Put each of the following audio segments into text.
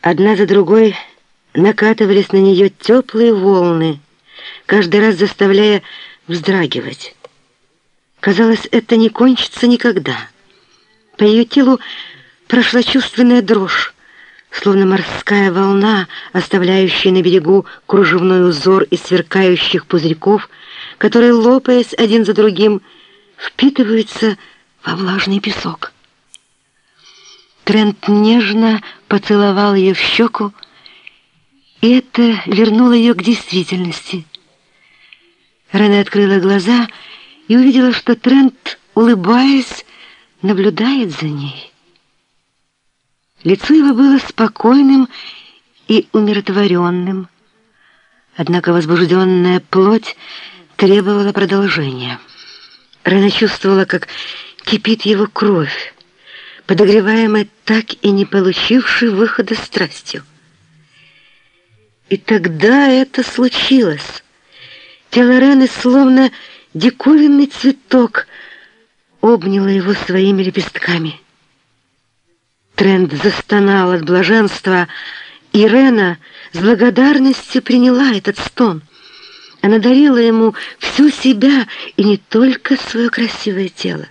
Одна за другой накатывались на нее теплые волны, каждый раз заставляя вздрагивать. Казалось, это не кончится никогда. По ее телу прошла чувственная дрожь, словно морская волна, оставляющая на берегу кружевной узор из сверкающих пузырьков, которые, лопаясь один за другим, впитываются во влажный песок. Трент нежно поцеловал ее в щеку, и это вернуло ее к действительности. Рене открыла глаза и увидела, что Трент, улыбаясь, наблюдает за ней. Лицо его было спокойным и умиротворенным, однако возбужденная плоть требовала продолжения. Рена чувствовала, как кипит его кровь, подогреваемая так и не получившей выхода страстью. И тогда это случилось. Тело Рены, словно диковинный цветок, обняло его своими лепестками. Тренд застонал от блаженства, и Рена с благодарностью приняла этот стон. Она дарила ему всю себя и не только свое красивое тело.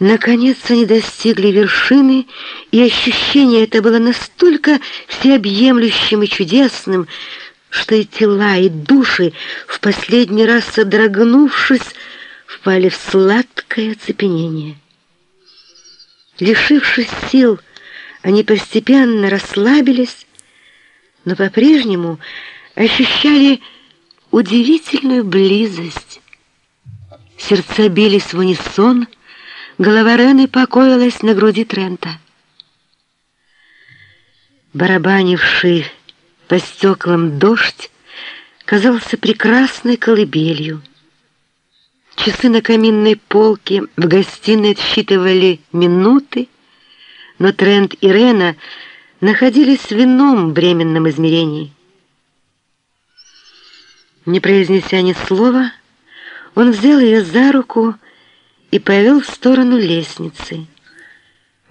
Наконец они достигли вершины, и ощущение это было настолько всеобъемлющим и чудесным, что и тела, и души, в последний раз содрогнувшись, впали в сладкое оцепенение. Лишившись сил, они постепенно расслабились, но по-прежнему ощущали удивительную близость. Сердца бились в унисон, Голова Рены покоилась на груди Трента. Барабанивший по стеклам дождь казался прекрасной колыбелью. Часы на каминной полке в гостиной отсчитывали минуты, но Трент и Рена находились в ином временном измерении. Не произнеся ни слова, он взял ее за руку и повел в сторону лестницы.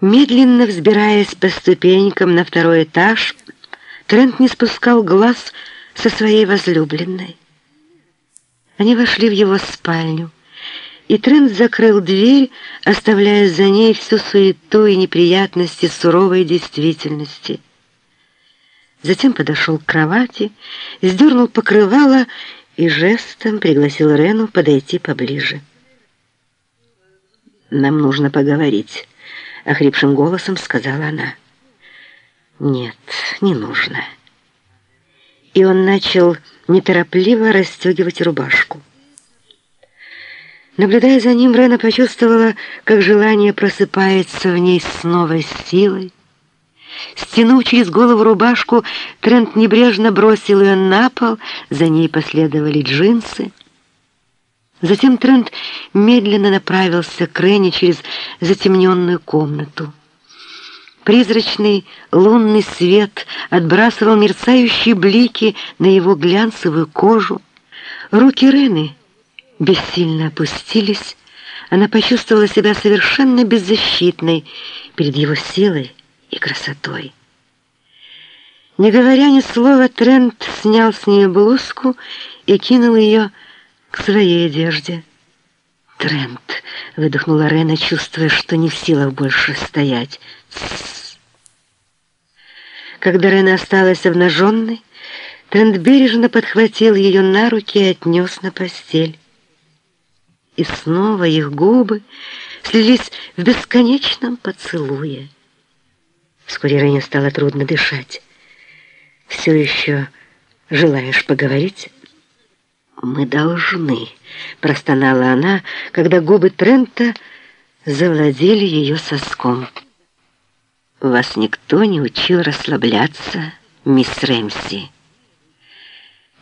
Медленно взбираясь по ступенькам на второй этаж, Трент не спускал глаз со своей возлюбленной. Они вошли в его спальню, и Трент закрыл дверь, оставляя за ней всю суету и неприятности суровой действительности. Затем подошел к кровати, сдернул покрывало и жестом пригласил Рену подойти поближе. «Нам нужно поговорить», — охрипшим голосом сказала она. «Нет, не нужно». И он начал неторопливо расстегивать рубашку. Наблюдая за ним, Рена почувствовала, как желание просыпается в ней с новой силой. Стянув через голову рубашку, Трент небрежно бросил ее на пол, за ней последовали джинсы. Затем Трент медленно направился к Рене через затемненную комнату. Призрачный лунный свет отбрасывал мерцающие блики на его глянцевую кожу. Руки Рены бессильно опустились. Она почувствовала себя совершенно беззащитной перед его силой и красотой. Не говоря ни слова, Трент снял с нее блузку и кинул ее к своей одежде. «Трент!» — выдохнула Рена, чувствуя, что не в силах больше стоять. Когда Рена осталась обнаженной, Трент бережно подхватил ее на руки и отнес на постель. И снова их губы слились в бесконечном поцелуе. Вскоре Рене стало трудно дышать. «Все еще желаешь поговорить?» «Мы должны», — простонала она, когда губы Трента завладели ее соском. «Вас никто не учил расслабляться, мисс Рэмси».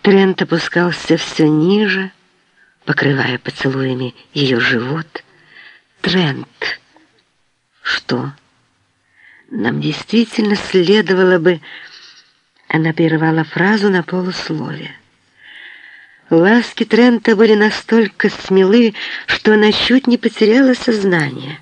Трент опускался все ниже, покрывая поцелуями ее живот. «Трент!» «Что?» «Нам действительно следовало бы...» Она прервала фразу на полусловие. Ласки Трента были настолько смелы, что она чуть не потеряла сознание.